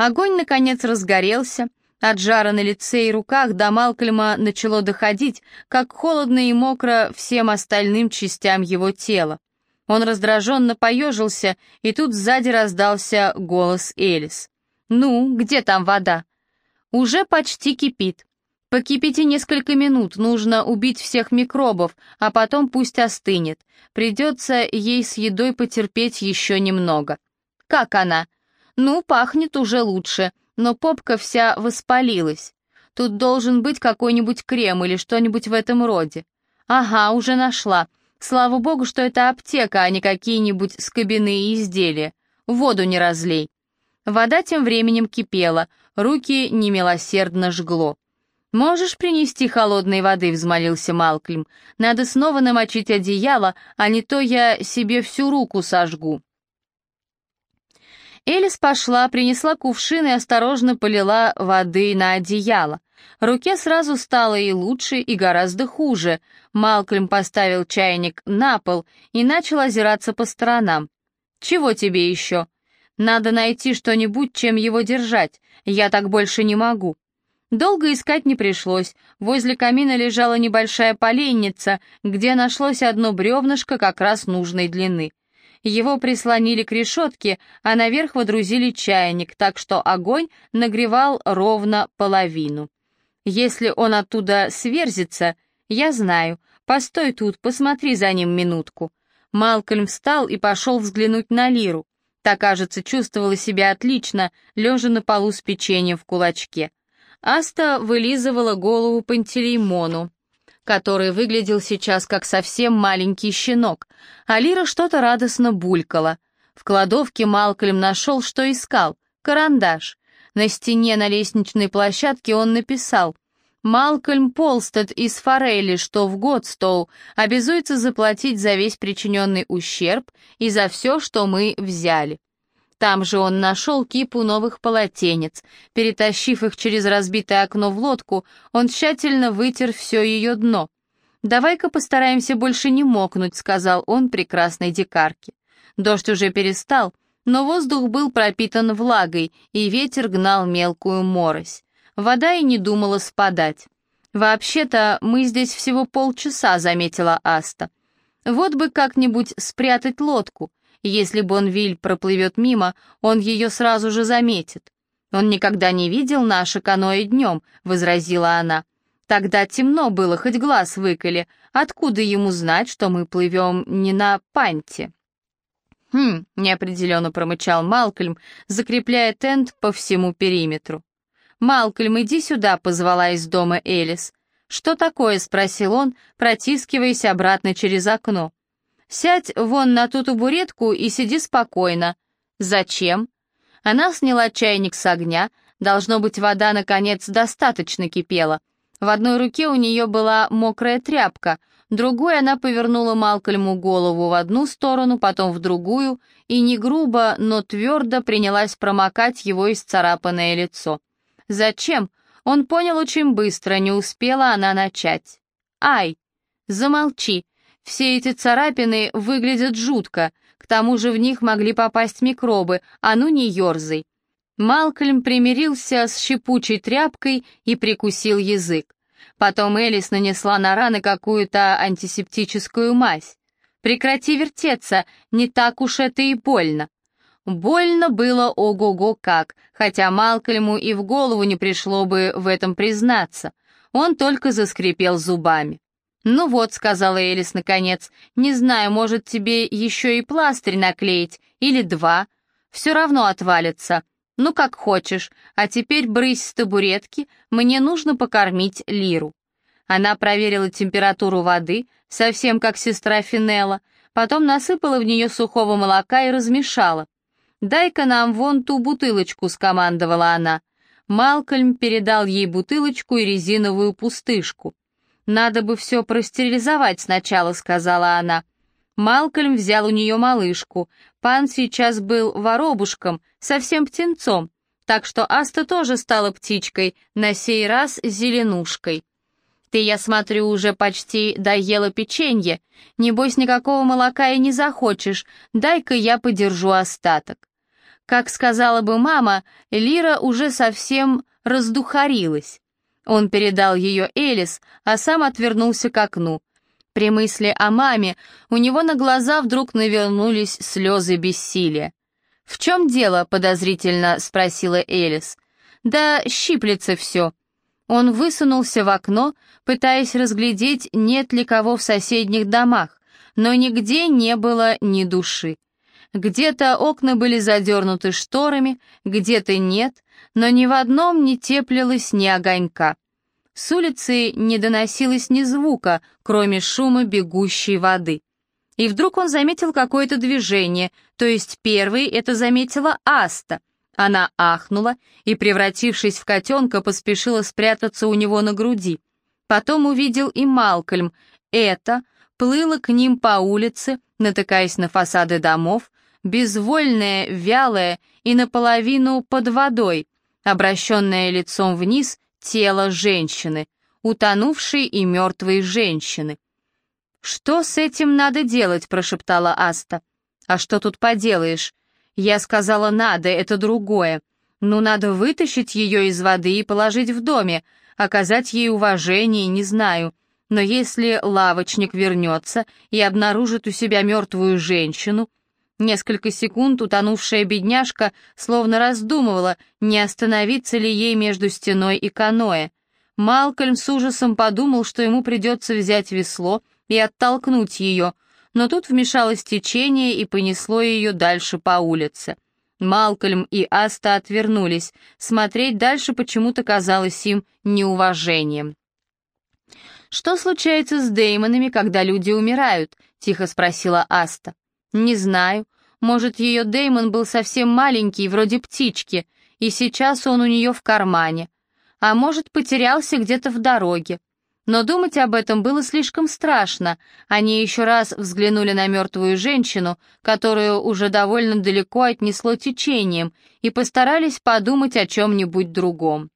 Огонь, наконец, разгорелся. От жара на лице и руках до Малкольма начало доходить, как холодно и мокро всем остальным частям его тела. Он раздраженно поежился, и тут сзади раздался голос Элис. «Ну, где там вода?» «Уже почти кипит. Покипите несколько минут, нужно убить всех микробов, а потом пусть остынет. Придется ей с едой потерпеть еще немного». «Как она?» «Ну, пахнет уже лучше, но попка вся воспалилась. Тут должен быть какой-нибудь крем или что-нибудь в этом роде». «Ага, уже нашла. Слава богу, что это аптека, а не какие-нибудь скобяные изделия. Воду не разлей. Вода тем временем кипела, руки немилосердно жгло. «Можешь принести холодной воды?» — взмолился Малклим. «Надо снова намочить одеяло, а не то я себе всю руку сожгу». Элис пошла, принесла кувшин и осторожно полила воды на одеяло. Руке сразу стало и лучше, и гораздо хуже. Малкольм поставил чайник на пол и начал озираться по сторонам. «Чего тебе еще?» «Надо найти что-нибудь, чем его держать. Я так больше не могу». Долго искать не пришлось. Возле камина лежала небольшая поленница, где нашлось одно бревнышко как раз нужной длины. Его прислонили к решетке, а наверх водрузили чайник, так что огонь нагревал ровно половину. Если он оттуда сверзится, я знаю. Постой тут, посмотри за ним минутку. Малкольм встал и пошел взглянуть на Лиру. Та, кажется, чувствовала себя отлично, лежа на полу с печеньем в кулачке. Аста вылизывала голову Пантелеймону, который выглядел сейчас как совсем маленький щенок, а Лира что-то радостно булькала. В кладовке Малкольм нашел, что искал — карандаш. На стене на лестничной площадке он написал «Малкольм Полстед из Форели, что в год стол, обязуется заплатить за весь причиненный ущерб и за все, что мы взяли». Там же он нашел кипу новых полотенец. Перетащив их через разбитое окно в лодку, он тщательно вытер все ее дно. «Давай-ка постараемся больше не мокнуть», — сказал он прекрасной дикарке. Дождь уже перестал, но воздух был пропитан влагой, и ветер гнал мелкую морось. Вода и не думала спадать. «Вообще-то мы здесь всего полчаса», — заметила Аста. «Вот бы как-нибудь спрятать лодку. Если Бонвиль проплывет мимо, он ее сразу же заметит». «Он никогда не видел наше каноэ днем», — возразила она. «Тогда темно было, хоть глаз выколи. Откуда ему знать, что мы плывем не на панте?» «Хм», — неопределенно промычал Малкольм, закрепляя тент по всему периметру. «Малкольм, иди сюда», — позвала из дома Элис. «Что такое?» — спросил он, протискиваясь обратно через окно. «Сядь вон на ту табуретку и сиди спокойно». «Зачем?» Она сняла чайник с огня, должно быть, вода, наконец, достаточно кипела. В одной руке у нее была мокрая тряпка, Другой она повернула Малкольму голову в одну сторону, потом в другую, и не грубо, но твердо принялась промокать его исцарапанное лицо. Зачем? Он понял очень быстро, не успела она начать. «Ай! Замолчи! Все эти царапины выглядят жутко, к тому же в них могли попасть микробы, а ну не ерзай!» Малкольм примирился с щепучей тряпкой и прикусил язык. Потом Элис нанесла на раны какую-то антисептическую мазь. «Прекрати вертеться, не так уж это и больно». Больно было ого-го как, хотя Малкольму и в голову не пришло бы в этом признаться. Он только заскрипел зубами. «Ну вот», — сказала Элис наконец, — «не знаю, может, тебе еще и пластырь наклеить, или два. Все равно отвалится. «Ну, как хочешь, а теперь брысь с табуретки, мне нужно покормить Лиру». Она проверила температуру воды, совсем как сестра Финелла, потом насыпала в нее сухого молока и размешала. «Дай-ка нам вон ту бутылочку», — скомандовала она. Малкольм передал ей бутылочку и резиновую пустышку. «Надо бы все простерилизовать сначала», — сказала она. Малкольм взял у нее малышку. Пан сейчас был воробушком, совсем птенцом, так что Аста тоже стала птичкой, на сей раз зеленушкой. «Ты, я смотрю, уже почти доела печенье. Небось, никакого молока и не захочешь. Дай-ка я подержу остаток». Как сказала бы мама, Лира уже совсем раздухарилась. Он передал ее Элис, а сам отвернулся к окну. При мысли о маме у него на глаза вдруг навернулись слезы бессилия. «В чем дело?» — подозрительно спросила Элис. «Да щиплется все». Он высунулся в окно, пытаясь разглядеть, нет ли кого в соседних домах, но нигде не было ни души. Где-то окна были задернуты шторами, где-то нет, но ни в одном не теплилось ни огонька. С улицы не доносилось ни звука, кроме шума бегущей воды. И вдруг он заметил какое-то движение, то есть первый это заметила Аста. Она ахнула и, превратившись в котенка, поспешила спрятаться у него на груди. Потом увидел и Малкольм. Это плыло к ним по улице, натыкаясь на фасады домов, безвольное, вялое и наполовину под водой, обращенное лицом вниз тело женщины, утонувшей и мертвой женщины. «Что с этим надо делать?» — прошептала Аста. «А что тут поделаешь? Я сказала «надо», это другое. Ну, надо вытащить ее из воды и положить в доме, оказать ей уважение, не знаю. Но если лавочник вернется и обнаружит у себя мертвую женщину, Несколько секунд утонувшая бедняжка словно раздумывала, не остановиться ли ей между стеной и каноэ. Малкольм с ужасом подумал, что ему придется взять весло и оттолкнуть ее, но тут вмешалось течение и понесло ее дальше по улице. Малкольм и Аста отвернулись, смотреть дальше почему-то казалось им неуважением. «Что случается с Деймонами, когда люди умирают?» — тихо спросила Аста. «Не знаю. Может, ее Деймон был совсем маленький, вроде птички, и сейчас он у нее в кармане. А может, потерялся где-то в дороге. Но думать об этом было слишком страшно. Они еще раз взглянули на мертвую женщину, которую уже довольно далеко отнесло течением, и постарались подумать о чем-нибудь другом.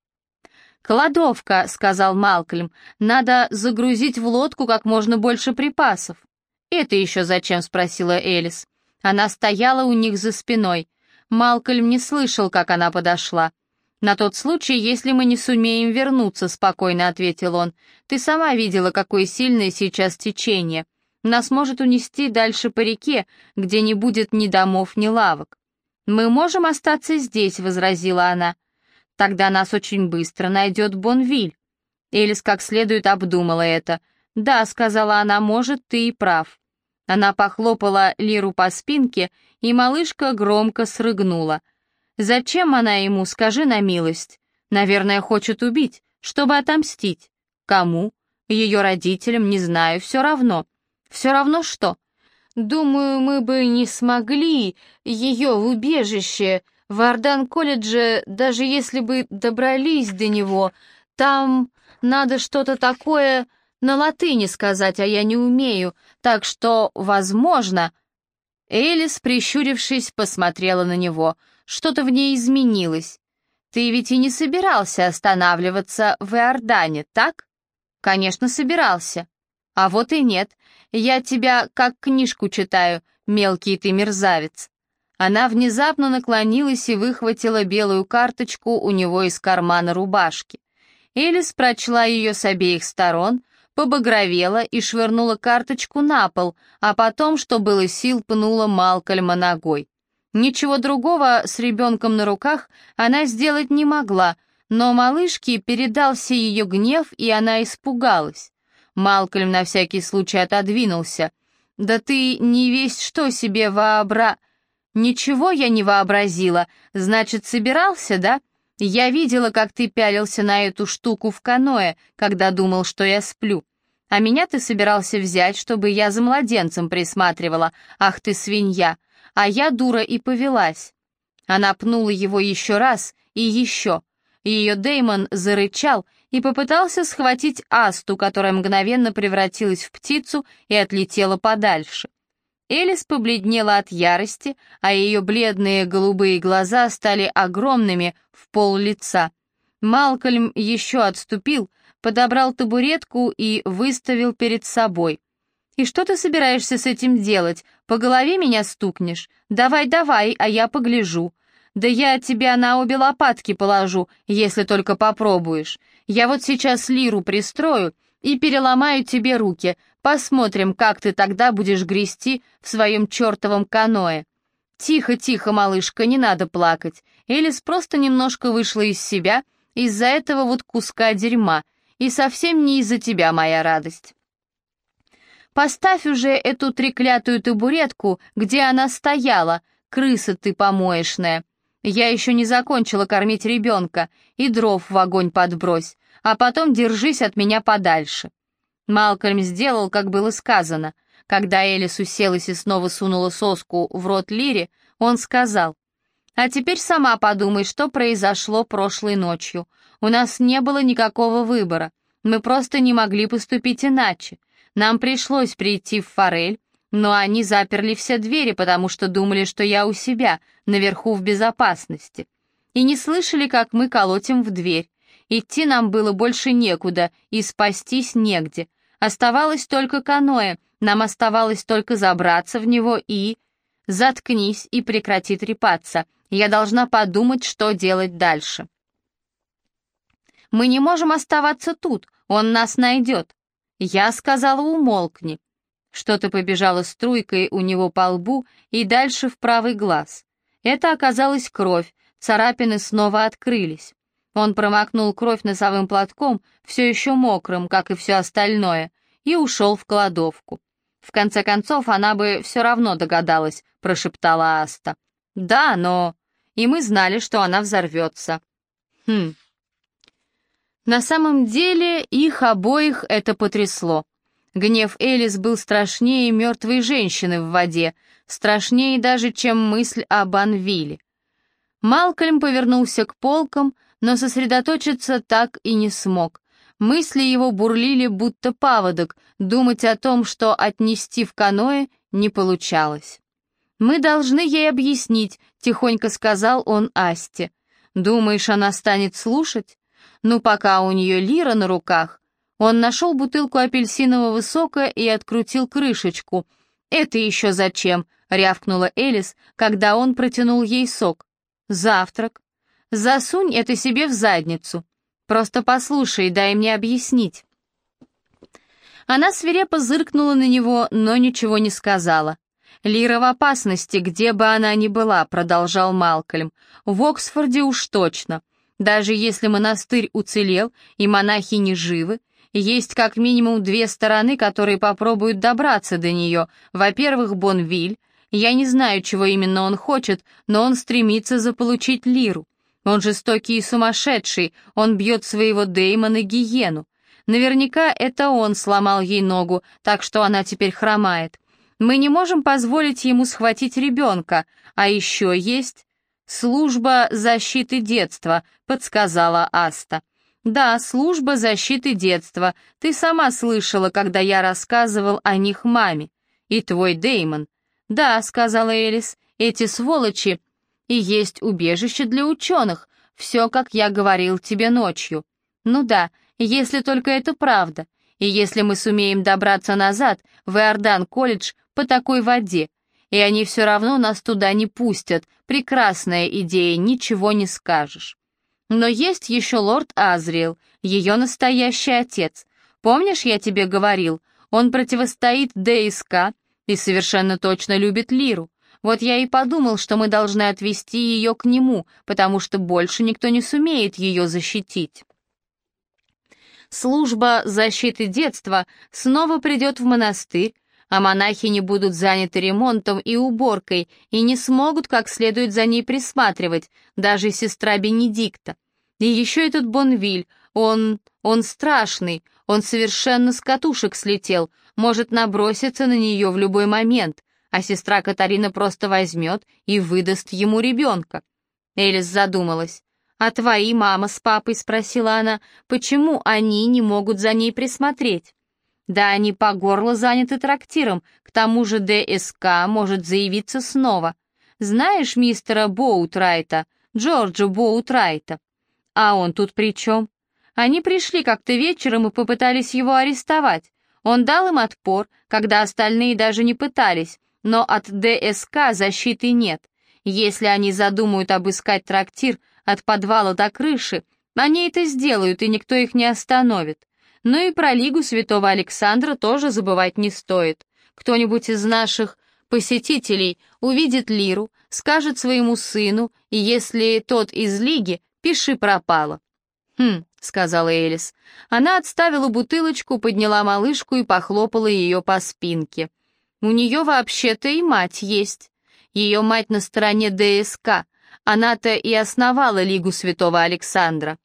«Кладовка», — сказал Малкольм, — «надо загрузить в лодку как можно больше припасов». «Это еще зачем?» — спросила Элис. Она стояла у них за спиной. Малкольм не слышал, как она подошла. «На тот случай, если мы не сумеем вернуться», — спокойно ответил он. «Ты сама видела, какое сильное сейчас течение. Нас может унести дальше по реке, где не будет ни домов, ни лавок». «Мы можем остаться здесь», — возразила она. «Тогда нас очень быстро найдет Бонвиль». Элис как следует обдумала это. «Да», — сказала она, — «может, ты и прав». Она похлопала Лиру по спинке, и малышка громко срыгнула. «Зачем она ему, скажи на милость? Наверное, хочет убить, чтобы отомстить. Кому? Ее родителям, не знаю, все равно. Все равно что? Думаю, мы бы не смогли ее в убежище, в Ордан-колледже, даже если бы добрались до него. Там надо что-то такое на латыни сказать, а я не умею, так что, возможно...» Элис, прищурившись, посмотрела на него. Что-то в ней изменилось. «Ты ведь и не собирался останавливаться в Иордане, так?» «Конечно, собирался. А вот и нет. Я тебя как книжку читаю, мелкий ты мерзавец». Она внезапно наклонилась и выхватила белую карточку у него из кармана рубашки. Элис прочла ее с обеих сторон, побагровела и швырнула карточку на пол, а потом, что было сил, пнула Малкольма ногой. Ничего другого с ребенком на руках она сделать не могла, но малышке передался ее гнев, и она испугалась. Малкольм на всякий случай отодвинулся. «Да ты не весь что себе вообра...» «Ничего я не вообразила. Значит, собирался, да?» Я видела, как ты пялился на эту штуку в каное, когда думал, что я сплю. А меня ты собирался взять, чтобы я за младенцем присматривала. Ах ты свинья! А я дура и повелась. Она пнула его еще раз и еще. Ее Деймон зарычал и попытался схватить Асту, которая мгновенно превратилась в птицу и отлетела подальше. Элис побледнела от ярости, а ее бледные голубые глаза стали огромными в пол лица. Малкольм еще отступил, подобрал табуретку и выставил перед собой. «И что ты собираешься с этим делать? По голове меня стукнешь? Давай-давай, а я погляжу. Да я тебя на обе лопатки положу, если только попробуешь. Я вот сейчас лиру пристрою и переломаю тебе руки. Посмотрим, как ты тогда будешь грести в своем чертовом каное. Тихо, тихо, малышка, не надо плакать. Элис просто немножко вышла из себя из-за этого вот куска дерьма, и совсем не из-за тебя, моя радость. Поставь уже эту треклятую табуретку, где она стояла, крыса ты помоечная. Я еще не закончила кормить ребенка, и дров в огонь подбрось, а потом держись от меня подальше». Малкольм сделал, как было сказано. Когда Элис уселась и снова сунула соску в рот Лире, он сказал, «А теперь сама подумай, что произошло прошлой ночью. У нас не было никакого выбора. Мы просто не могли поступить иначе. Нам пришлось прийти в форель, но они заперли все двери, потому что думали, что я у себя, наверху в безопасности. И не слышали, как мы колотим в дверь. Идти нам было больше некуда, и спастись негде. Оставалось только каноэ, нам оставалось только забраться в него и... Заткнись и прекрати трепаться. Я должна подумать, что делать дальше. Мы не можем оставаться тут, он нас найдет. Я сказала, умолкни. Что-то побежало струйкой у него по лбу и дальше в правый глаз. Это оказалась кровь, царапины снова открылись. Он промокнул кровь носовым платком, все еще мокрым, как и все остальное, и ушел в кладовку. В конце концов, она бы все равно догадалась, прошептала Аста. Да, но... И мы знали, что она взорвется. Хм. На самом деле, их обоих это потрясло. Гнев Элис был страшнее мертвой женщины в воде, страшнее даже, чем мысль о Банвиле. Малкольм повернулся к полкам, но сосредоточиться так и не смог. Мысли его бурлили, будто паводок, думать о том, что отнести в каное, не получалось. «Мы должны ей объяснить», — тихонько сказал он Асте. «Думаешь, она станет слушать? Ну, пока у нее лира на руках, он нашел бутылку апельсинового сока и открутил крышечку. «Это еще зачем?» — рявкнула Элис, когда он протянул ей сок. «Завтрак. Засунь это себе в задницу. Просто послушай, дай мне объяснить». Она свирепо зыркнула на него, но ничего не сказала. «Лира в опасности, где бы она ни была», — продолжал Малкольм. «В Оксфорде уж точно. Даже если монастырь уцелел и монахи не живы, есть как минимум две стороны, которые попробуют добраться до нее. Во-первых, Бонвиль. Я не знаю, чего именно он хочет, но он стремится заполучить Лиру. Он жестокий и сумасшедший, он бьет своего Деймона гиену. Наверняка это он сломал ей ногу, так что она теперь хромает. Мы не можем позволить ему схватить ребенка, а еще есть... «Служба защиты детства», — подсказала Аста. «Да, служба защиты детства. Ты сама слышала, когда я рассказывал о них маме. И твой Деймон». «Да», — сказала Элис, — «эти сволочи. И есть убежище для ученых. Все, как я говорил тебе ночью. Ну да, если только это правда. И если мы сумеем добраться назад, в Иордан-колледж, по такой воде, и они все равно нас туда не пустят. Прекрасная идея, ничего не скажешь. Но есть еще лорд Азриэл, ее настоящий отец. Помнишь, я тебе говорил, он противостоит ДСК и совершенно точно любит Лиру. Вот я и подумал, что мы должны отвести ее к нему, потому что больше никто не сумеет ее защитить. Служба защиты детства снова придет в монастырь, а монахи не будут заняты ремонтом и уборкой и не смогут как следует за ней присматривать, даже сестра Бенедикта. И еще этот Бонвиль, он... он страшный, он совершенно с катушек слетел, может наброситься на нее в любой момент, а сестра Катарина просто возьмет и выдаст ему ребенка. Элис задумалась. «А твои мама с папой?» — спросила она. «Почему они не могут за ней присмотреть?» Да они по горло заняты трактиром, к тому же ДСК может заявиться снова. Знаешь мистера Боутрайта, Джорджа Боутрайта? А он тут при чем? Они пришли как-то вечером и попытались его арестовать. Он дал им отпор, когда остальные даже не пытались, но от ДСК защиты нет. Если они задумают обыскать трактир от подвала до крыши, они это сделают, и никто их не остановит. Но и про Лигу Святого Александра тоже забывать не стоит. Кто-нибудь из наших посетителей увидит Лиру, скажет своему сыну, и если тот из Лиги, пиши пропало. «Хм», — сказала Элис. Она отставила бутылочку, подняла малышку и похлопала ее по спинке. «У нее вообще-то и мать есть. Ее мать на стороне ДСК. Она-то и основала Лигу Святого Александра».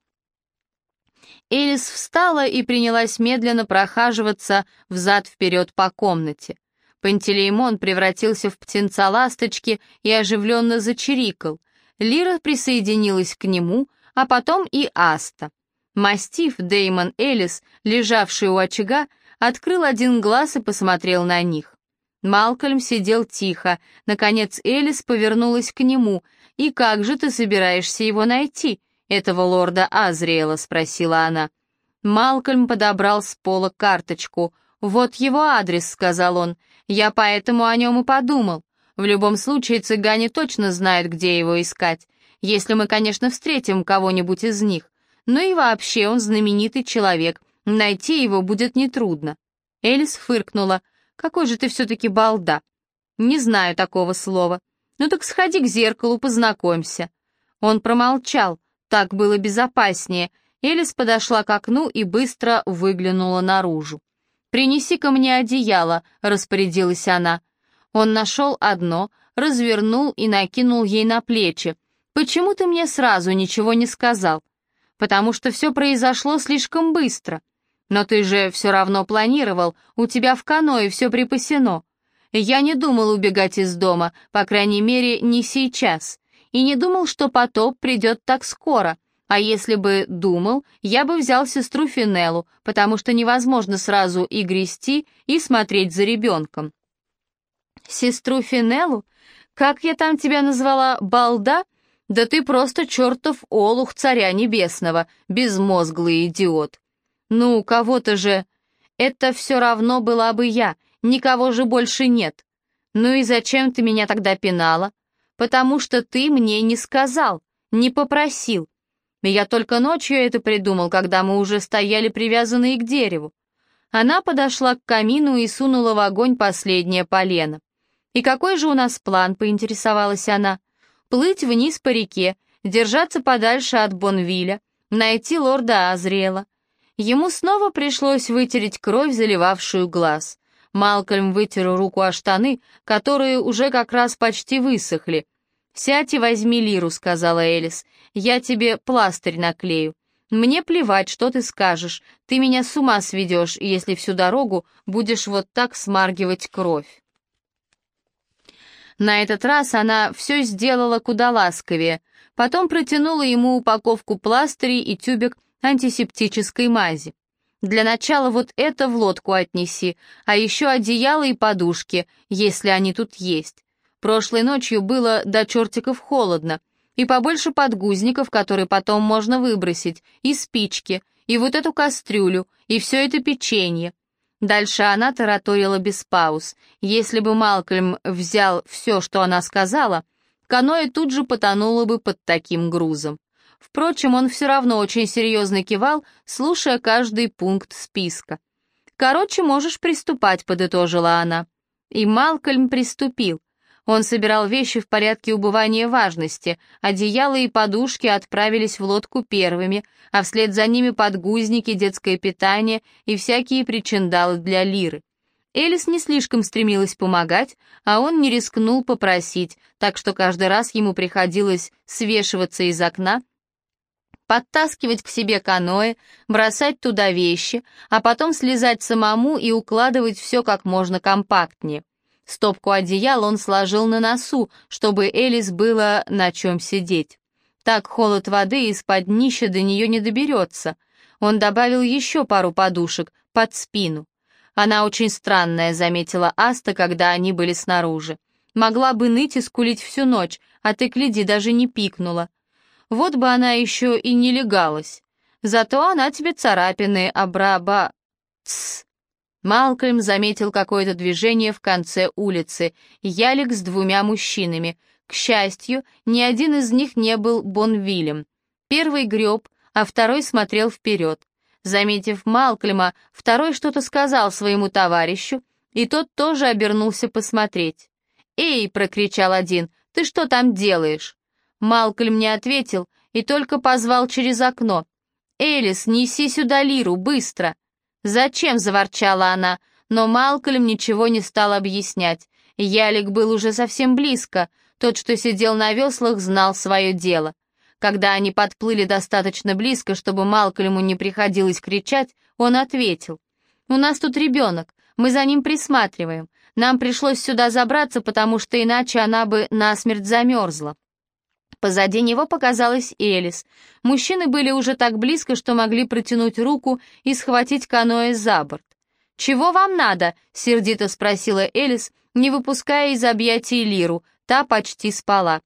Элис встала и принялась медленно прохаживаться взад-вперед по комнате. Пантелеймон превратился в птенца ласточки и оживленно зачирикал. Лира присоединилась к нему, а потом и Аста. Мастиф Деймон Элис, лежавший у очага, открыл один глаз и посмотрел на них. Малкольм сидел тихо. Наконец Элис повернулась к нему. «И как же ты собираешься его найти?» этого лорда Азриэла?» — спросила она. Малкольм подобрал с пола карточку. «Вот его адрес», — сказал он. «Я поэтому о нем и подумал. В любом случае цыгане точно знают, где его искать. Если мы, конечно, встретим кого-нибудь из них. Ну и вообще он знаменитый человек. Найти его будет нетрудно». Элис фыркнула. «Какой же ты все-таки балда!» «Не знаю такого слова. Ну так сходи к зеркалу, познакомься». Он промолчал. Так было безопаснее. Элис подошла к окну и быстро выглянула наружу. «Принеси-ка мне одеяло», — распорядилась она. Он нашел одно, развернул и накинул ей на плечи. «Почему ты мне сразу ничего не сказал?» «Потому что все произошло слишком быстро. Но ты же все равно планировал, у тебя в каное все припасено. Я не думал убегать из дома, по крайней мере, не сейчас и не думал, что потоп придет так скоро. А если бы думал, я бы взял сестру Финеллу, потому что невозможно сразу и грести, и смотреть за ребенком. Сестру Финеллу? Как я там тебя назвала, балда? Да ты просто чертов олух царя небесного, безмозглый идиот. Ну, кого-то же... Это все равно была бы я, никого же больше нет. Ну и зачем ты меня тогда пинала? потому что ты мне не сказал, не попросил. Я только ночью это придумал, когда мы уже стояли привязанные к дереву. Она подошла к камину и сунула в огонь последнее полено. «И какой же у нас план?» — поинтересовалась она. «Плыть вниз по реке, держаться подальше от Бонвиля, найти лорда Азриэла». Ему снова пришлось вытереть кровь, заливавшую глаз. Малкольм вытер руку о штаны, которые уже как раз почти высохли. «Сядь и возьми лиру», — сказала Элис. «Я тебе пластырь наклею. Мне плевать, что ты скажешь. Ты меня с ума сведешь, если всю дорогу будешь вот так смаргивать кровь». На этот раз она все сделала куда ласковее. Потом протянула ему упаковку пластырей и тюбик антисептической мази. Для начала вот это в лодку отнеси, а еще одеяло и подушки, если они тут есть. Прошлой ночью было до чертиков холодно, и побольше подгузников, которые потом можно выбросить, и спички, и вот эту кастрюлю, и все это печенье. Дальше она тараторила без пауз. Если бы Малкольм взял все, что она сказала, каноэ тут же потонуло бы под таким грузом. Впрочем, он все равно очень серьезно кивал, слушая каждый пункт списка. «Короче, можешь приступать», — подытожила она. И Малкольм приступил. Он собирал вещи в порядке убывания важности. Одеяло и подушки отправились в лодку первыми, а вслед за ними подгузники, детское питание и всякие причиндалы для лиры. Элис не слишком стремилась помогать, а он не рискнул попросить, так что каждый раз ему приходилось свешиваться из окна подтаскивать к себе каноэ, бросать туда вещи, а потом слезать самому и укладывать все как можно компактнее. Стопку одеял он сложил на носу, чтобы Элис было на чем сидеть. Так холод воды из-под днища до нее не доберется. Он добавил еще пару подушек под спину. Она очень странная, заметила Аста, когда они были снаружи. Могла бы ныть и скулить всю ночь, а ты, гляди, даже не пикнула. Вот бы она еще и не легалась. Зато она тебе царапины обраба... Тсс. Малкольм заметил какое-то движение в конце улицы. Ялик с двумя мужчинами. К счастью, ни один из них не был Бонвилем. Первый греб, а второй смотрел вперед. Заметив Малкольма, второй что-то сказал своему товарищу, и тот тоже обернулся посмотреть. «Эй!» — прокричал один, «ты что там делаешь?» Малкольм не ответил и только позвал через окно. «Элис, неси сюда лиру, быстро!» «Зачем?» — заворчала она, но Малкольм ничего не стал объяснять. Ялик был уже совсем близко, тот, что сидел на веслах, знал свое дело. Когда они подплыли достаточно близко, чтобы Малкольму не приходилось кричать, он ответил. «У нас тут ребенок, мы за ним присматриваем. Нам пришлось сюда забраться, потому что иначе она бы насмерть замерзла». Позади него показалась Элис. Мужчины были уже так близко, что могли протянуть руку и схватить каноэ за борт. «Чего вам надо?» — сердито спросила Элис, не выпуская из объятий Лиру, та почти спала.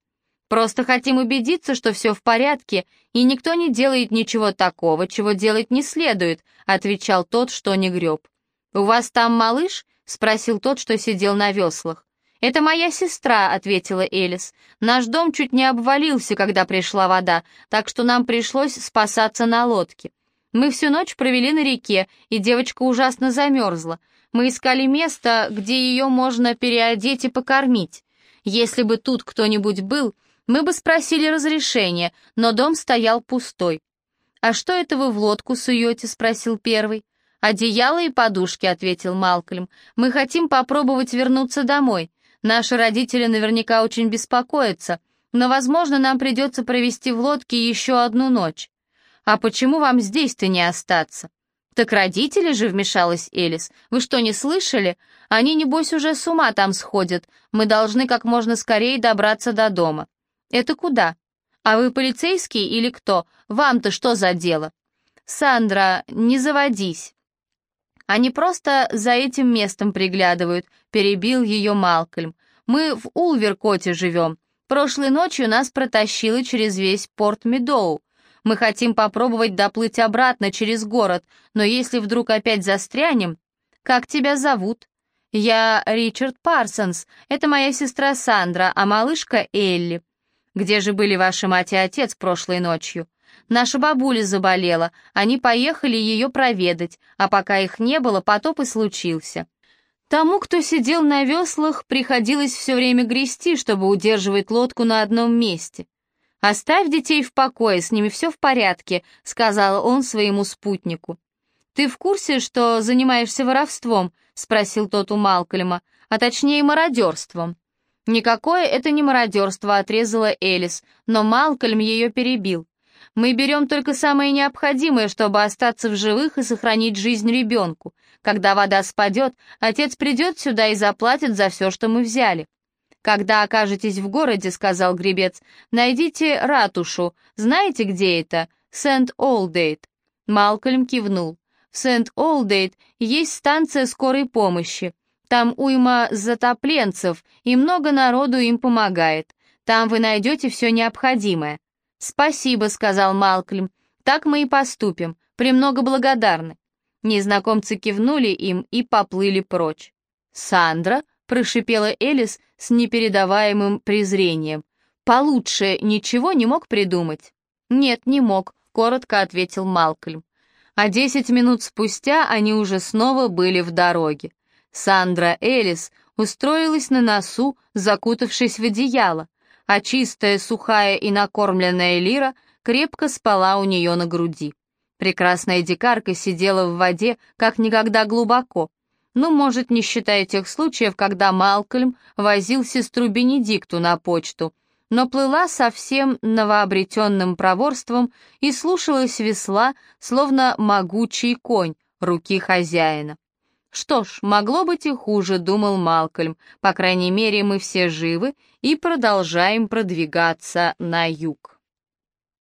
Просто хотим убедиться, что все в порядке, и никто не делает ничего такого, чего делать не следует», — отвечал тот, что не греб. «У вас там малыш?» — спросил тот, что сидел на веслах. «Это моя сестра», — ответила Элис. «Наш дом чуть не обвалился, когда пришла вода, так что нам пришлось спасаться на лодке. Мы всю ночь провели на реке, и девочка ужасно замерзла. Мы искали место, где ее можно переодеть и покормить. Если бы тут кто-нибудь был, мы бы спросили разрешения, но дом стоял пустой. «А что это вы в лодку суете?» — спросил первый. «Одеяло и подушки», — ответил Малкольм. «Мы хотим попробовать вернуться домой. Наши родители наверняка очень беспокоятся, но, возможно, нам придется провести в лодке еще одну ночь. А почему вам здесь-то не остаться?» «Так родители же», — вмешалась Элис. «Вы что, не слышали? Они, небось, уже с ума там сходят. Мы должны как можно скорее добраться до дома». «Это куда? А вы полицейский или кто? Вам-то что за дело?» «Сандра, не заводись». «Они просто за этим местом приглядывают», — перебил ее Малкольм. «Мы в Улверкоте живем. Прошлой ночью нас протащило через весь порт Медоу. Мы хотим попробовать доплыть обратно через город, но если вдруг опять застрянем... Как тебя зовут?» «Я Ричард Парсонс. Это моя сестра Сандра, а малышка Элли. Где же были ваши мать и отец прошлой ночью? Наша бабуля заболела, они поехали ее проведать, а пока их не было, потоп и случился. Тому, кто сидел на веслах, приходилось все время грести, чтобы удерживать лодку на одном месте. «Оставь детей в покое, с ними все в порядке», — сказал он своему спутнику. «Ты в курсе, что занимаешься воровством?» — спросил тот у Малкольма, а точнее мародерством. «Никакое это не мародерство», — отрезала Элис, но Малкольм ее перебил. «Мы берем только самое необходимое, чтобы остаться в живых и сохранить жизнь ребенку. Когда вода спадет, отец придет сюда и заплатит за все, что мы взяли». «Когда окажетесь в городе», — сказал гребец, — «найдите ратушу. Знаете, где это? Сент-Олдейт». Малкольм кивнул. В Сент-Олдейт есть станция скорой помощи. Там уйма затопленцев, и много народу им помогает. Там вы найдете все необходимое». «Спасибо», — сказал Малкольм. «Так мы и поступим. Премного благодарны». Незнакомцы кивнули им и поплыли прочь. «Сандра?» — прошипела Элис с непередаваемым презрением. «Получше ничего не мог придумать?» «Нет, не мог», — коротко ответил Малкольм. А десять минут спустя они уже снова были в дороге. Сандра Элис устроилась на носу, закутавшись в одеяло, а чистая, сухая и накормленная Лира крепко спала у нее на груди. Прекрасная дикарка сидела в воде как никогда глубоко. Ну, может, не считая тех случаев, когда Малкольм возил сестру Бенедикту на почту, но плыла совсем новообретенным проворством и слушалась весла, словно могучий конь руки хозяина. «Что ж, могло быть и хуже», — думал Малкольм. «По крайней мере, мы все живы и продолжаем продвигаться на юг».